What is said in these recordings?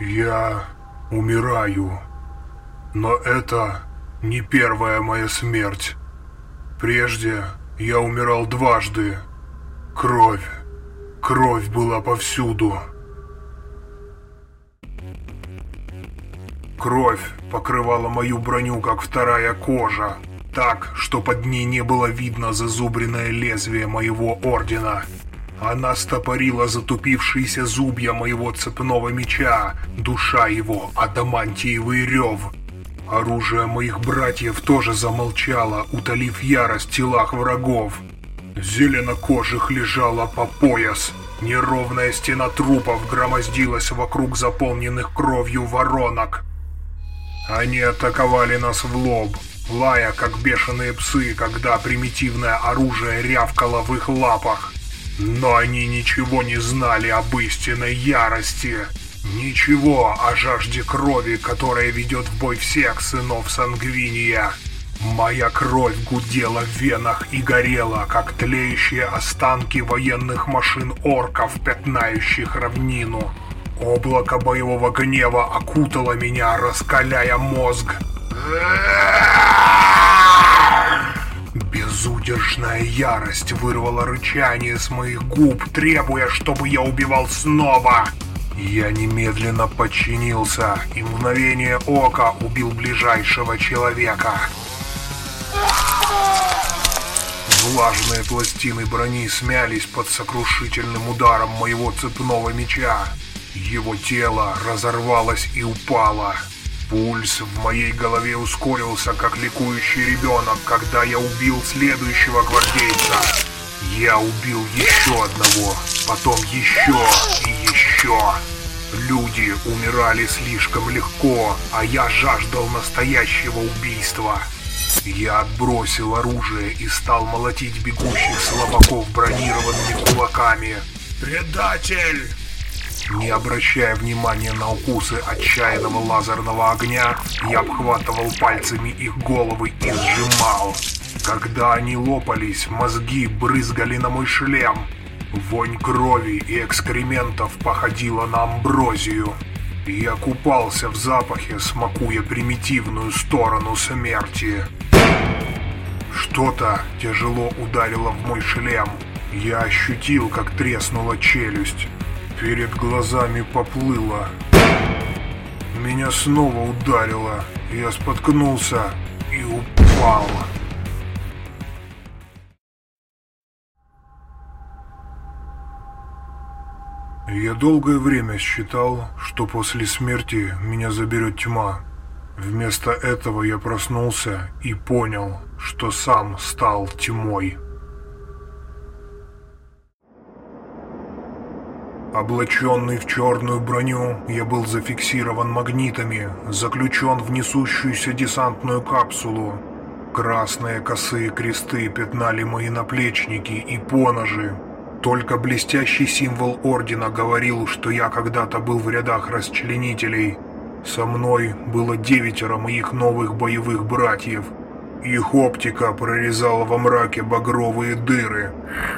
Я умираю. Но это не первая моя смерть. Прежде я умирал дважды. Кровь. Кровь была повсюду. Кровь покрывала мою броню, как вторая кожа. Так, что под ней не было видно зазубренное лезвие моего ордена. Она стопорила затупившиеся зубья моего цепного меча, душа его, адамантиевый рев. Оружие моих братьев тоже замолчало, утолив ярость в телах врагов. Зеленокожих лежала по пояс. Неровная стена трупов громоздилась вокруг заполненных кровью воронок. Они атаковали нас в лоб, лая как бешеные псы, когда примитивное оружие рявкало в их лапах. Но они ничего не знали об истинной ярости. Ничего о жажде крови, которая ведет в бой всех сынов Сангвиния. Моя кровь гудела в венах и горела, как тлеющие останки военных машин орков, пятнающих равнину. Облако боевого гнева окутало меня, раскаляя мозг. Безудержная ярость вырвала рычание с моих губ, требуя, чтобы я убивал снова. Я немедленно подчинился и мгновение ока убил ближайшего человека. Влажные пластины брони смялись под сокрушительным ударом моего цепного меча. Его тело разорвалось и упало. Пульс в моей голове ускорился, как ликующий ребенок, когда я убил следующего гвардейца. Я убил еще одного, потом еще и еще. Люди умирали слишком легко, а я жаждал настоящего убийства. Я отбросил оружие и стал молотить бегущих слабаков бронированными кулаками. «Предатель!» Не обращая внимания на укусы отчаянного лазерного огня, я обхватывал пальцами их головы и сжимал. Когда они лопались, мозги брызгали на мой шлем. Вонь крови и экскрементов походила на амброзию. Я купался в запахе, смакуя примитивную сторону смерти. Что-то тяжело ударило в мой шлем. Я ощутил, как треснула челюсть. Перед глазами поплыло. Меня снова ударило. Я споткнулся и упал. Я долгое время считал, что после смерти меня заберет тьма. Вместо этого я проснулся и понял, что сам стал тьмой. Облаченный в черную броню, я был зафиксирован магнитами, заключен в несущуюся десантную капсулу. Красные косые кресты пятнали мои наплечники и поножи. Только блестящий символ Ордена говорил, что я когда-то был в рядах расчленителей. Со мной было девятеро моих новых боевых братьев – их оптика прорезала во мраке багровые дыры.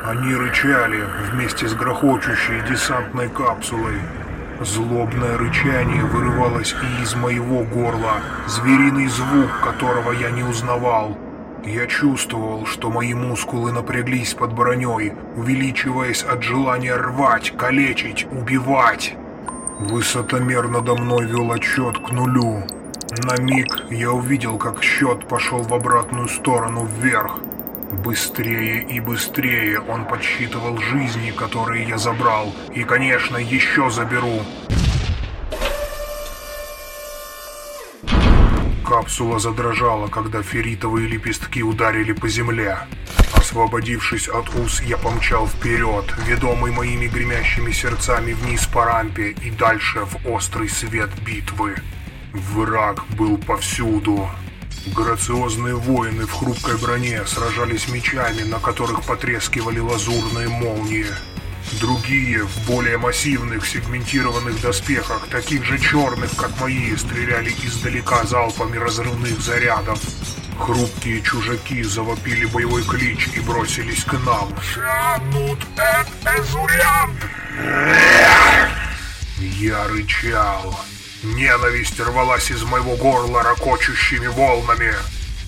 Они рычали вместе с грохочущей десантной капсулой. Злобное рычание вырывалось и из моего горла, звериный звук которого я не узнавал. Я чувствовал, что мои мускулы напряглись под броней, увеличиваясь от желания рвать, калечить, убивать. Высотомер надо мной вел отчет к нулю. На миг я увидел, как счет пошел в обратную сторону вверх. Быстрее и быстрее он подсчитывал жизни, которые я забрал, и, конечно, еще заберу. Капсула задрожала, когда ферритовые лепестки ударили по земле. Освободившись от уз, я помчал вперед, ведомый моими гремящими сердцами вниз по рампе и дальше в острый свет битвы. Враг был повсюду. Грациозные воины в хрупкой броне сражались мечами, на которых потрескивали лазурные молнии. Другие, в более массивных сегментированных доспехах, таких же черных, как мои, стреляли издалека залпами разрывных зарядов. Хрупкие чужаки завопили боевой клич и бросились к нам. Я рычал. Ненависть рвалась из моего горла ракочущими волнами.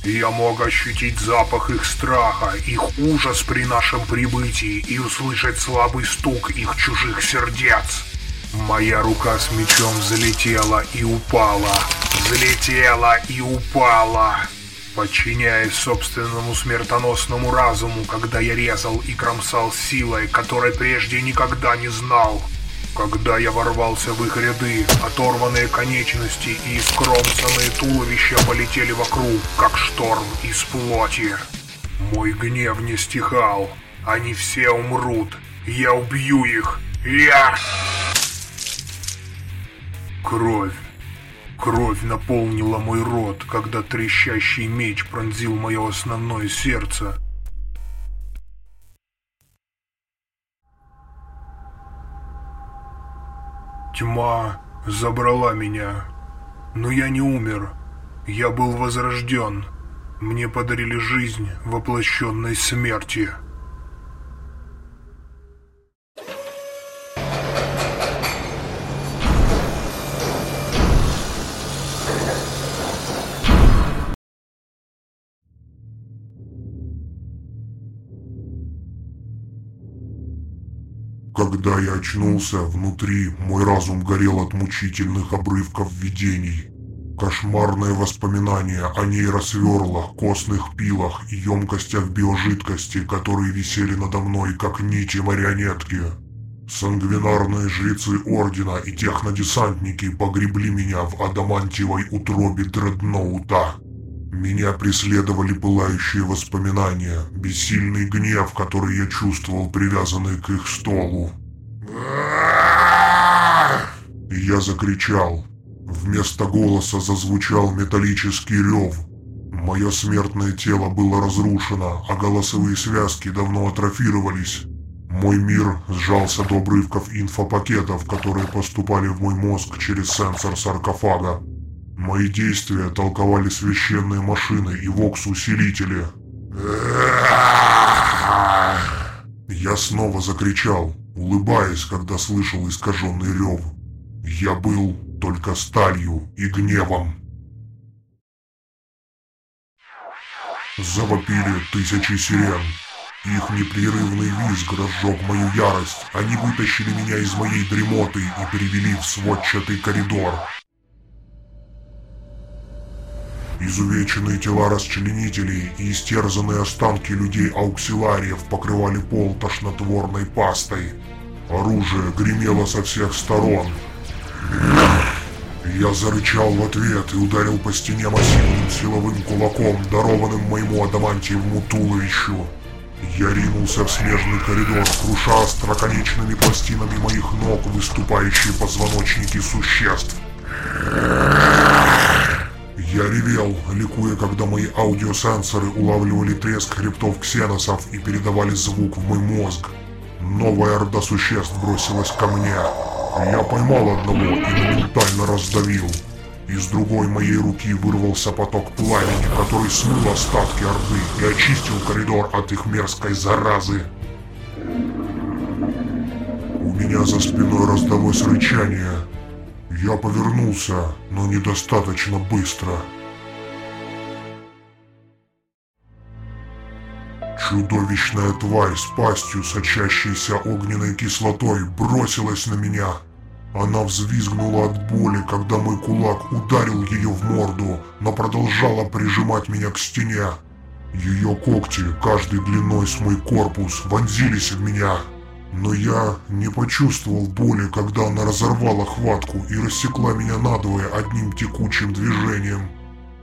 Я мог ощутить запах их страха, их ужас при нашем прибытии и услышать слабый стук их чужих сердец. Моя рука с мечом залетела и упала, залетела и упала, подчиняясь собственному смертоносному разуму, когда я резал и кромсал силой, которой прежде никогда не знал. Когда я ворвался в их ряды, оторванные конечности и искромсанные туловища полетели вокруг, как шторм из плоти. Мой гнев не стихал. Они все умрут. Я убью их. Я... Кровь. Кровь наполнила мой рот, когда трещащий меч пронзил мое основное сердце. Тьма забрала меня. Но я не умер. Я был возрожден. Мне подарили жизнь воплощенной смерти. Когда я очнулся, внутри мой разум горел от мучительных обрывков видений. Кошмарные воспоминания о нейросверлах, костных пилах и емкостях биожидкости, которые висели надо мной, как нити марионетки. Сангвинарные жрецы Ордена и технодесантники погребли меня в адамантиевой утробе дредноута. Меня преследовали пылающие воспоминания, бессильный гнев, который я чувствовал, привязанный к их столу. Я закричал. Вместо голоса зазвучал металлический рев. Мое смертное тело было разрушено, а голосовые связки давно атрофировались. Мой мир сжался до обрывков инфопакетов, которые поступали в мой мозг через сенсор саркофага. Мои действия толковали священные машины и вокс-усилители. Я снова закричал, улыбаясь, когда слышал искаженный рев. Я был только сталью и гневом. Завопили тысячи сирен. Их непрерывный визг разжег мою ярость. Они вытащили меня из моей дремоты и перевели в сводчатый коридор. Изувеченные тела расчленителей и истерзанные останки людей-ауксилариев покрывали пол тошнотворной пастой. Оружие гремело со всех сторон. Я зарычал в ответ и ударил по стене массивным силовым кулаком, дарованным моему адамантиевому туловищу. Я ринулся в смежный коридор, круша остроконечными пластинами моих ног выступающие позвоночники существ. Я ревел, ликуя, когда мои аудиосенсоры улавливали треск хребтов ксеносов и передавали звук в мой мозг. Новая орда существ бросилась ко мне. Я поймал одного и моментально раздавил. Из другой моей руки вырвался поток пламени, который смыл остатки Орды и очистил коридор от их мерзкой заразы. У меня за спиной раздалось рычание, я повернулся, но недостаточно быстро. Чудовищная тварь с пастью, сочащейся огненной кислотой, бросилась на меня. Она взвизгнула от боли, когда мой кулак ударил ее в морду, но продолжала прижимать меня к стене. Ее когти, каждый длиной с мой корпус, вонзились в меня, но я не почувствовал боли, когда она разорвала хватку и рассекла меня надвое одним текучим движением.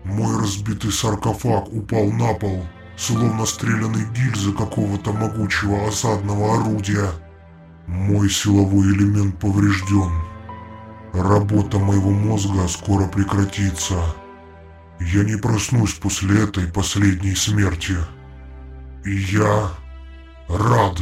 Мой разбитый саркофаг упал на пол, словно стрелянный гильзы какого-то могучего осадного орудия. Мой силовой элемент поврежден. Работа моего мозга скоро прекратится. Я не проснусь после этой последней смерти. И я рад.